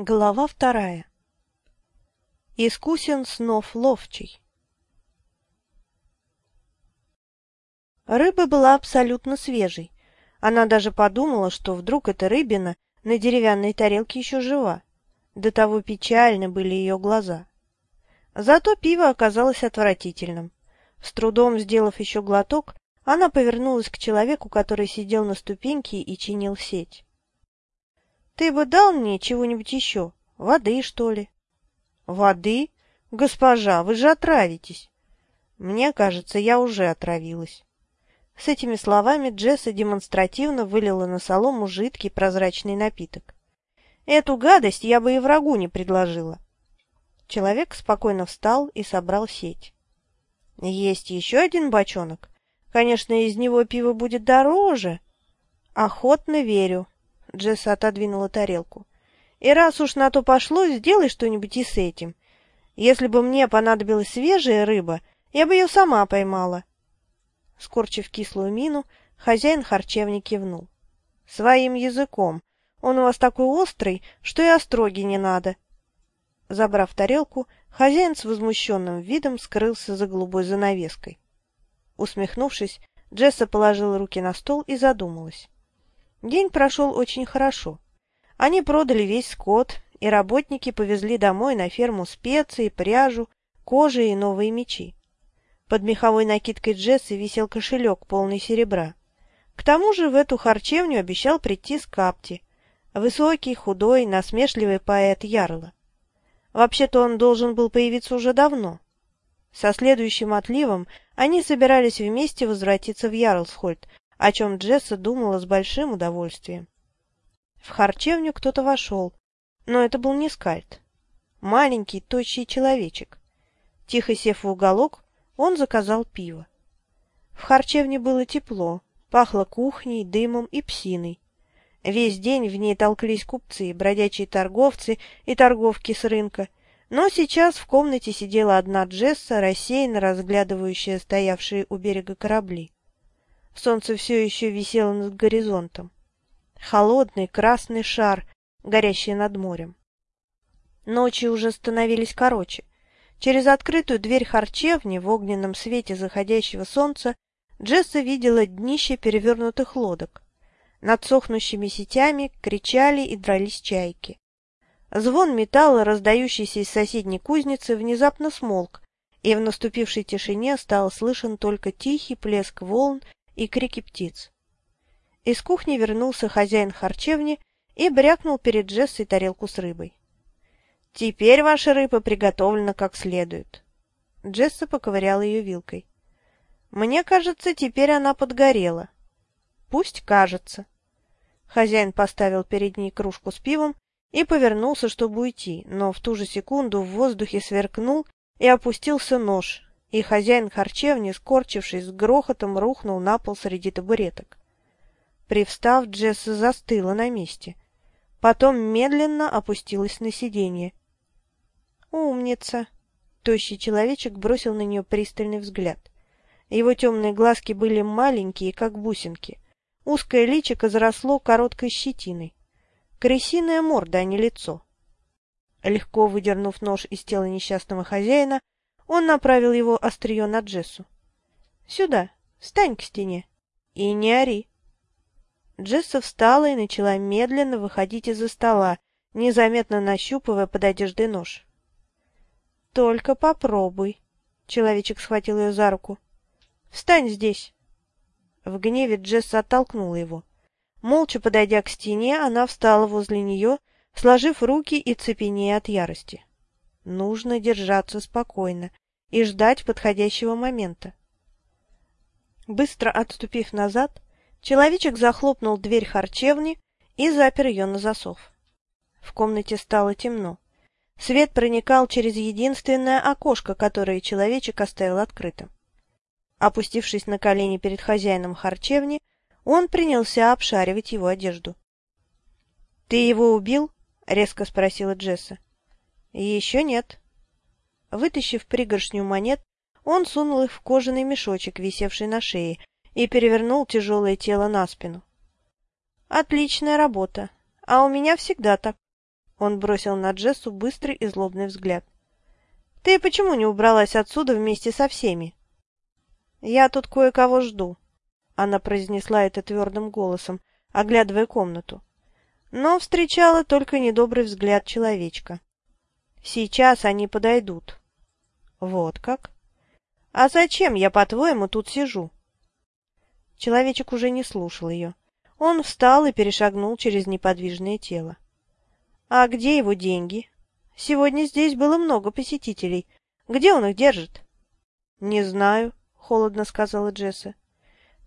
Глава вторая. Искусен снов ловчий. Рыба была абсолютно свежей. Она даже подумала, что вдруг эта рыбина на деревянной тарелке еще жива. До того печальны были ее глаза. Зато пиво оказалось отвратительным. С трудом сделав еще глоток, она повернулась к человеку, который сидел на ступеньке и чинил сеть. Ты бы дал мне чего-нибудь еще? Воды, что ли? Воды? Госпожа, вы же отравитесь. Мне кажется, я уже отравилась. С этими словами Джесса демонстративно вылила на солому жидкий прозрачный напиток. Эту гадость я бы и врагу не предложила. Человек спокойно встал и собрал сеть. Есть еще один бочонок. Конечно, из него пиво будет дороже. Охотно верю, Джесса отодвинула тарелку. «И раз уж на то пошло, сделай что-нибудь и с этим. Если бы мне понадобилась свежая рыба, я бы ее сама поймала». Скорчив кислую мину, хозяин харчевни кивнул. «Своим языком. Он у вас такой острый, что и остроги не надо». Забрав тарелку, хозяин с возмущенным видом скрылся за голубой занавеской. Усмехнувшись, Джесса положила руки на стол и задумалась. День прошел очень хорошо. Они продали весь скот, и работники повезли домой на ферму специи, пряжу, кожи и новые мечи. Под меховой накидкой Джесси висел кошелек, полный серебра. К тому же в эту харчевню обещал прийти Скапти, высокий, худой, насмешливый поэт Ярла. Вообще-то он должен был появиться уже давно. Со следующим отливом они собирались вместе возвратиться в Ярлсхольд, о чем Джесса думала с большим удовольствием. В харчевню кто-то вошел, но это был не скальд. Маленький, тощий человечек. Тихо сев в уголок, он заказал пиво. В харчевне было тепло, пахло кухней, дымом и псиной. Весь день в ней толклись купцы, бродячие торговцы и торговки с рынка, но сейчас в комнате сидела одна Джесса, рассеянно разглядывающая стоявшие у берега корабли. Солнце все еще висело над горизонтом. Холодный красный шар, горящий над морем. Ночи уже становились короче. Через открытую дверь харчевни в огненном свете заходящего солнца Джесса видела днище перевернутых лодок. Над сохнущими сетями кричали и дрались чайки. Звон металла, раздающийся из соседней кузницы, внезапно смолк, и в наступившей тишине стал слышен только тихий плеск волн и крики птиц. Из кухни вернулся хозяин харчевни и брякнул перед Джессой тарелку с рыбой. «Теперь ваша рыба приготовлена как следует». Джесса поковыряла ее вилкой. «Мне кажется, теперь она подгорела». «Пусть кажется». Хозяин поставил перед ней кружку с пивом и повернулся, чтобы уйти, но в ту же секунду в воздухе сверкнул и опустился нож, и хозяин харчевни, скорчившись с грохотом, рухнул на пол среди табуреток. Привстав, Джесса застыла на месте. Потом медленно опустилась на сиденье. «Умница!» Тощий человечек бросил на нее пристальный взгляд. Его темные глазки были маленькие, как бусинки. Узкое личико заросло короткой щетиной. Крысиная морда, а не лицо. Легко выдернув нож из тела несчастного хозяина, он направил его острие на Джессу. «Сюда, встань к стене и не ори». Джесса встала и начала медленно выходить из-за стола, незаметно нащупывая под одеждой нож. «Только попробуй», — человечек схватил ее за руку. «Встань здесь». В гневе Джесса оттолкнула его. Молча подойдя к стене, она встала возле нее, сложив руки и цепенея от ярости. Нужно держаться спокойно и ждать подходящего момента. Быстро отступив назад, человечек захлопнул дверь харчевни и запер ее на засов. В комнате стало темно. Свет проникал через единственное окошко, которое человечек оставил открытым. Опустившись на колени перед хозяином харчевни, он принялся обшаривать его одежду. — Ты его убил? — резко спросила Джесса. Еще нет. Вытащив пригоршню монет, он сунул их в кожаный мешочек, висевший на шее, и перевернул тяжелое тело на спину. Отличная работа. А у меня всегда так. Он бросил на Джессу быстрый и злобный взгляд. «Ты почему не убралась отсюда вместе со всеми?» «Я тут кое-кого жду», — она произнесла это твердым голосом, оглядывая комнату. Но встречала только недобрый взгляд человечка. «Сейчас они подойдут». «Вот как?» «А зачем я, по-твоему, тут сижу?» Человечек уже не слушал ее. Он встал и перешагнул через неподвижное тело. «А где его деньги? Сегодня здесь было много посетителей. Где он их держит?» «Не знаю», — холодно сказала Джесса.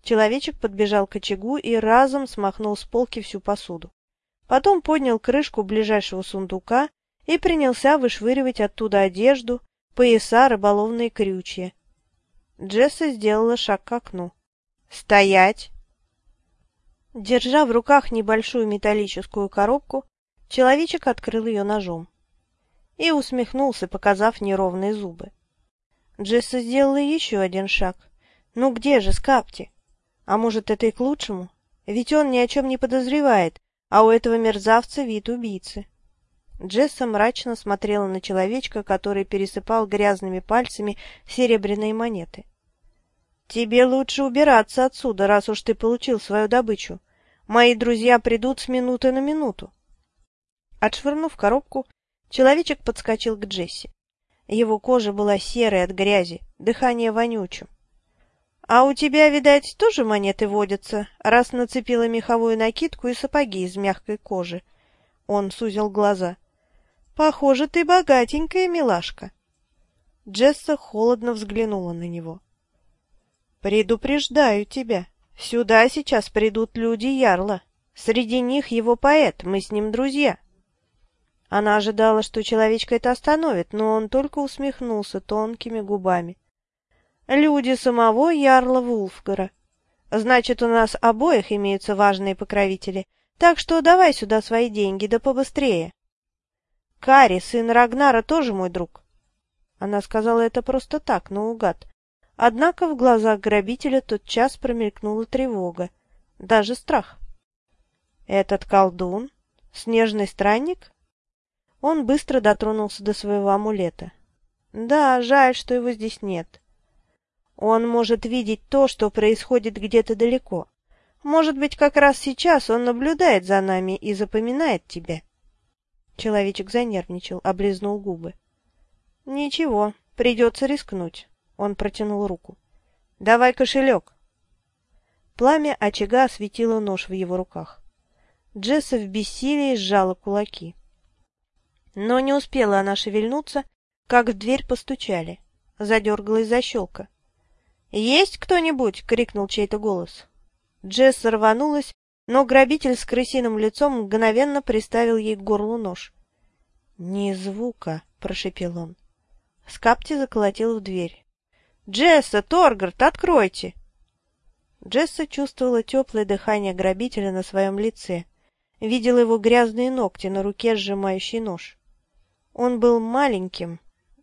Человечек подбежал к очагу и разом смахнул с полки всю посуду. Потом поднял крышку ближайшего сундука и принялся вышвыривать оттуда одежду, пояса, рыболовные крючья. Джесса сделала шаг к окну. «Стоять!» Держа в руках небольшую металлическую коробку, Человечек открыл ее ножом и усмехнулся, показав неровные зубы. Джесса сделала еще один шаг. «Ну где же Скапти? А может, это и к лучшему? Ведь он ни о чем не подозревает, а у этого мерзавца вид убийцы». Джесса мрачно смотрела на человечка, который пересыпал грязными пальцами серебряные монеты. «Тебе лучше убираться отсюда, раз уж ты получил свою добычу. Мои друзья придут с минуты на минуту». Отшвырнув коробку, человечек подскочил к Джесси. Его кожа была серой от грязи, дыхание вонючим. «А у тебя, видать, тоже монеты водятся, раз нацепила меховую накидку и сапоги из мягкой кожи». Он сузил глаза. «Похоже, ты богатенькая, милашка». Джесса холодно взглянула на него. «Предупреждаю тебя, сюда сейчас придут люди Ярла. Среди них его поэт, мы с ним друзья». Она ожидала, что человечка это остановит, но он только усмехнулся тонкими губами. «Люди самого Ярла Вулфгара. Значит, у нас обоих имеются важные покровители, так что давай сюда свои деньги, да побыстрее». «Кари, сын Рагнара, тоже мой друг». Она сказала это просто так, наугад. Однако в глазах грабителя тотчас промелькнула тревога, даже страх. «Этот колдун? Снежный странник?» Он быстро дотронулся до своего амулета. Да, жаль, что его здесь нет. Он может видеть то, что происходит где-то далеко. Может быть, как раз сейчас он наблюдает за нами и запоминает тебя. Человечек занервничал, облизнул губы. Ничего, придется рискнуть. Он протянул руку. Давай кошелек. Пламя очага осветило нож в его руках. Джесса в бессилии сжала кулаки. Но не успела она шевельнуться, как в дверь постучали. Задергалась защелка. «Есть кто-нибудь?» — крикнул чей-то голос. Джесса рванулась, но грабитель с крысиным лицом мгновенно приставил ей к горлу нож. «Ни звука!» — прошепел он. Скапти заколотил в дверь. «Джесса, Торгард, откройте!» Джесса чувствовала теплое дыхание грабителя на своем лице, видела его грязные ногти на руке, сжимающий нож. Он был маленьким,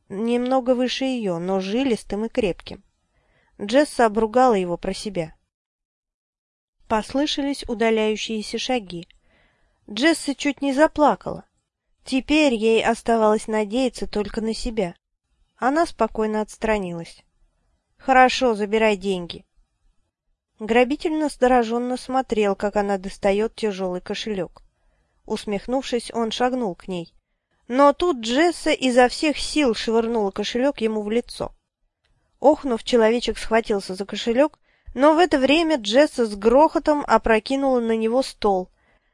немного выше ее, но жилистым и крепким. Джесса обругала его про себя. Послышались удаляющиеся шаги. Джесса чуть не заплакала. Теперь ей оставалось надеяться только на себя. Она спокойно отстранилась. «Хорошо, забирай деньги». Грабитель настороженно смотрел, как она достает тяжелый кошелек. Усмехнувшись, он шагнул к ней. Но тут Джесса изо всех сил швырнула кошелек ему в лицо. Охнув, человечек схватился за кошелек, но в это время Джесса с грохотом опрокинула на него стол.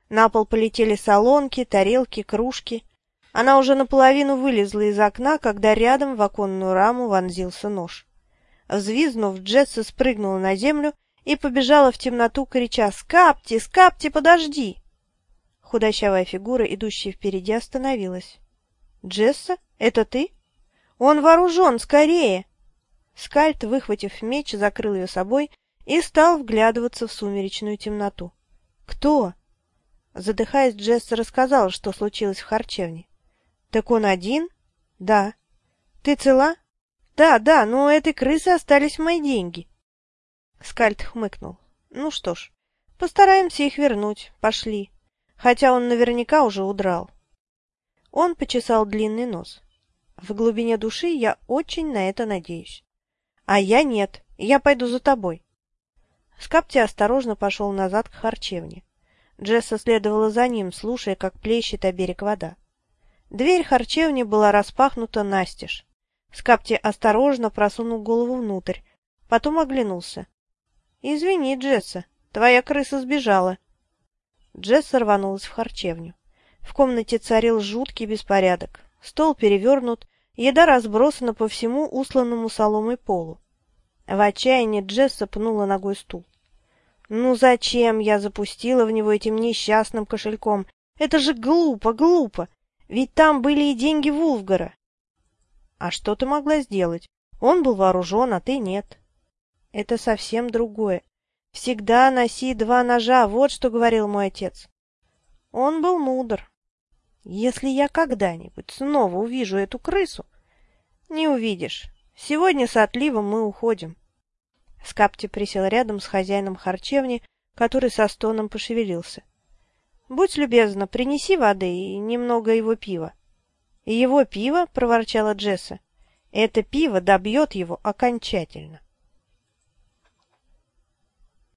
На пол полетели солонки, тарелки, кружки. Она уже наполовину вылезла из окна, когда рядом в оконную раму вонзился нож. Взвизнув, Джесса спрыгнула на землю и побежала в темноту, крича «Скапти! Скапти, подожди!» Худощавая фигура, идущая впереди, остановилась. «Джесса, это ты? Он вооружен, скорее!» Скальд, выхватив меч, закрыл ее собой и стал вглядываться в сумеречную темноту. «Кто?» Задыхаясь, Джесса рассказала, что случилось в харчевне. «Так он один?» «Да». «Ты цела?» «Да, да, но у этой крысы остались мои деньги». Скальд хмыкнул. «Ну что ж, постараемся их вернуть. Пошли. Хотя он наверняка уже удрал». Он почесал длинный нос. В глубине души я очень на это надеюсь. А я нет, я пойду за тобой. Скапти осторожно пошел назад к харчевне. Джесса следовала за ним, слушая, как плещет о берег вода. Дверь харчевни была распахнута настежь. Скапти осторожно просунул голову внутрь, потом оглянулся. — Извини, Джесса, твоя крыса сбежала. Джесса рванулась в харчевню. В комнате царил жуткий беспорядок. Стол перевернут, еда разбросана по всему усланному соломой полу. В отчаянии Джесса пнула ногой стул. «Ну зачем я запустила в него этим несчастным кошельком? Это же глупо, глупо! Ведь там были и деньги Вулфгара!» «А что ты могла сделать? Он был вооружен, а ты нет». «Это совсем другое. Всегда носи два ножа, вот что говорил мой отец». Он был мудр. Если я когда-нибудь снова увижу эту крысу... Не увидишь. Сегодня с отливом мы уходим. Скапти присел рядом с хозяином харчевни, который со стоном пошевелился. — Будь любезна, принеси воды и немного его пива. — Его пиво? — проворчала Джесса. — Это пиво добьет его окончательно.